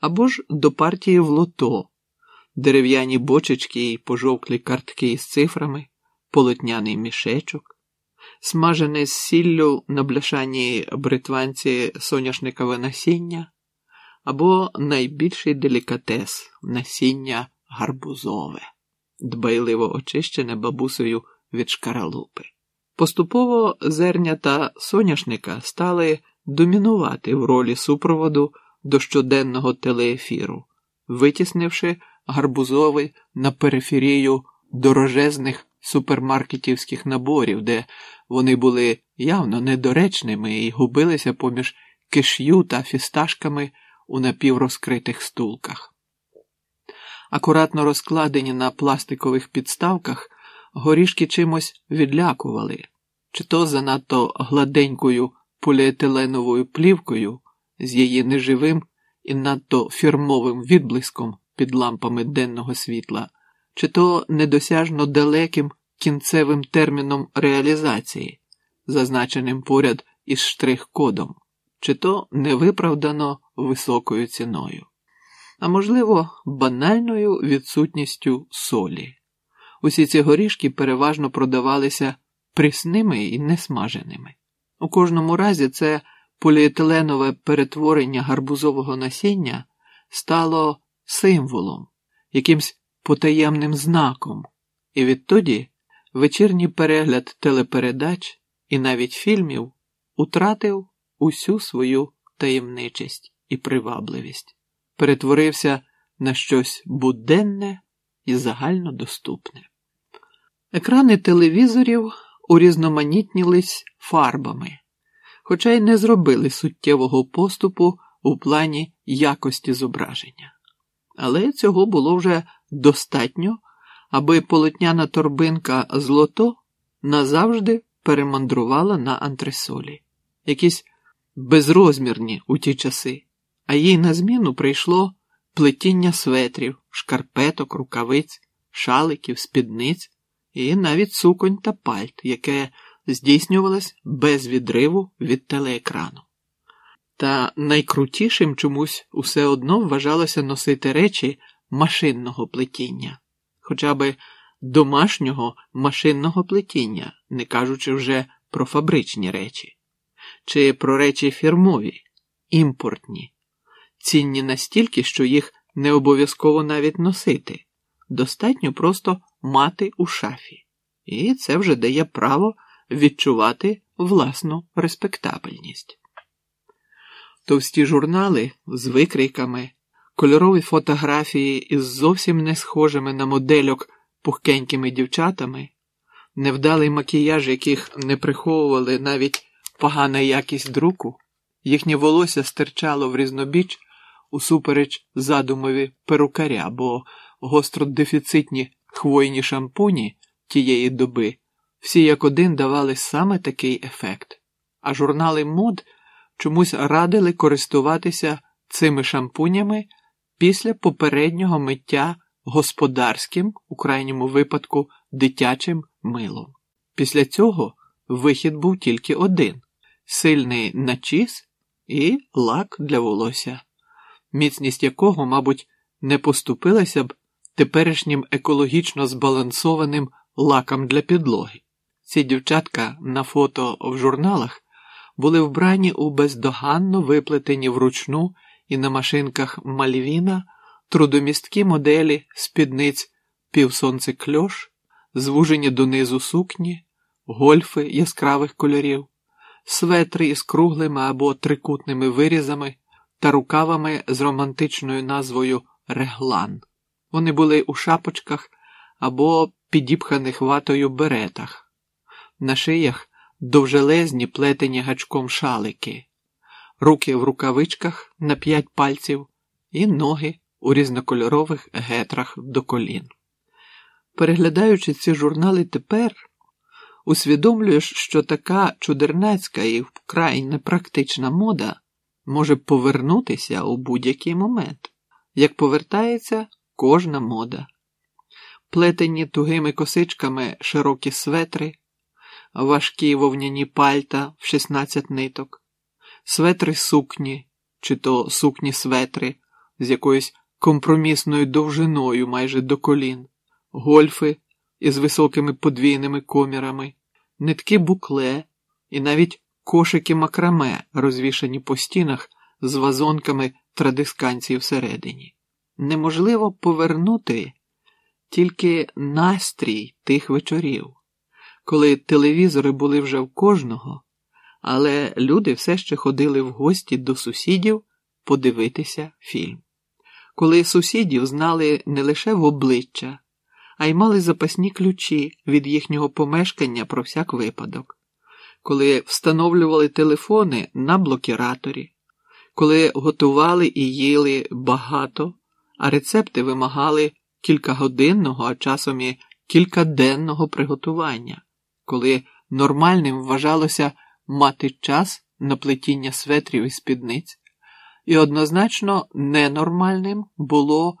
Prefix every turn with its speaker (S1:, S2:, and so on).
S1: або ж до партії в лото, дерев'яні бочечки і пожовклі картки із цифрами, полотняний мішечок, смажене з сіллю на бляшаній бритванці соняшникове насіння, або найбільший делікатес насіння гарбузове, дбайливо очищене бабусею від шкаралупи. Поступово зернята соняшника стали домінувати в ролі супроводу до щоденного телеефіру, витіснивши гарбузовий на периферію дорожезних супермаркетівських наборів, де вони були явно недоречними і губилися поміж киш'ю та фісташками у напіврозкритих стулках. Акуратно розкладені на пластикових підставках, горішки чимось відлякували, чи то занадто гладенькою поліетиленовою плівкою з її неживим і надто фірмовим відблиском під лампами денного світла, чи то недосяжно далеким кінцевим терміном реалізації, зазначеним поряд із штрих-кодом, чи то невиправдано високою ціною, а можливо, банальною відсутністю солі. Усі ці горішки переважно продавалися прісними і несмаженими. У кожному разі це поліетиленове перетворення гарбузового насіння стало символом, якимсь потаємним знаком, і відтоді вечірній перегляд телепередач і навіть фільмів утратив усю свою таємничість і привабливість, перетворився на щось буденне і загальнодоступне. Екрани телевізорів урізноманітнілись фарбами, хоча й не зробили суттєвого поступу у плані якості зображення. Але цього було вже достатньо, аби полотняна торбинка злото назавжди перемандрувала на антресолі, якісь безрозмірні у ті часи, а їй на зміну прийшло плетіння светрів, шкарпеток, рукавиць, шаликів, спідниць і навіть суконь та пальт, яке здійснювалось без відриву від телеекрану. Та найкрутішим чомусь усе одно вважалося носити речі машинного плетіння, хоча би домашнього машинного плетіння, не кажучи вже про фабричні речі, чи про речі фірмові, імпортні, цінні настільки, що їх не обов'язково навіть носити, достатньо просто мати у шафі, і це вже дає право відчувати власну респектабельність. Товсті журнали з викрійками, кольорові фотографії із зовсім не схожими на модельок пухкенькими дівчатами, невдалий макіяж, яких не приховували навіть погана якість друку, їхнє волосся стирчало в різнобіч усупереч задумові перукаря, бо гостродефіцитні хвойні шампуні тієї доби всі як один давали саме такий ефект, а журнали мод чомусь радили користуватися цими шампунями після попереднього миття господарським, у крайньому випадку, дитячим милом. Після цього вихід був тільки один сильний начіс і лак для волосся, міцність якого, мабуть, не поступилася б теперішнім екологічно збалансованим лаком для підлоги. Ці дівчатка на фото в журналах були вбрані у бездоганно виплетені вручну і на машинках Мальвіна трудомісткі моделі спідниць півсонце кльош, звужені донизу сукні, гольфи яскравих кольорів, светри із круглими або трикутними вирізами та рукавами з романтичною назвою реглан. Вони були у шапочках або підіпханих ватою беретах, на шиях довжелезні плетені гачком шалики, руки в рукавичках на п'ять пальців і ноги у різнокольорових гетрах до колін. Переглядаючи ці журнали тепер, усвідомлюєш, що така чудернацька і вкрай непрактична мода може повернутися у будь-який момент, як повертається кожна мода. Плетені тугими косичками широкі светри, важкі вовняні пальта в 16 ниток, светри сукні, чи то сукні светри з якоюсь компромісною довжиною майже до колін, гольфи із високими подвійними комірами, нитки букле і навіть кошики макраме, розвішані по стінах з вазонками традисканції всередині. Неможливо повернути тільки настрій тих вечорів, коли телевізори були вже в кожного, але люди все ще ходили в гості до сусідів подивитися фільм. Коли сусідів знали не лише в обличчя, а й мали запасні ключі від їхнього помешкання про всяк випадок, коли встановлювали телефони на блокіраторі, коли готували і їли багато, а рецепти вимагали кількагодинного, а часом і кількаденного приготування, коли нормальним вважалося мати час на плетіння светрів і спідниць, і однозначно ненормальним було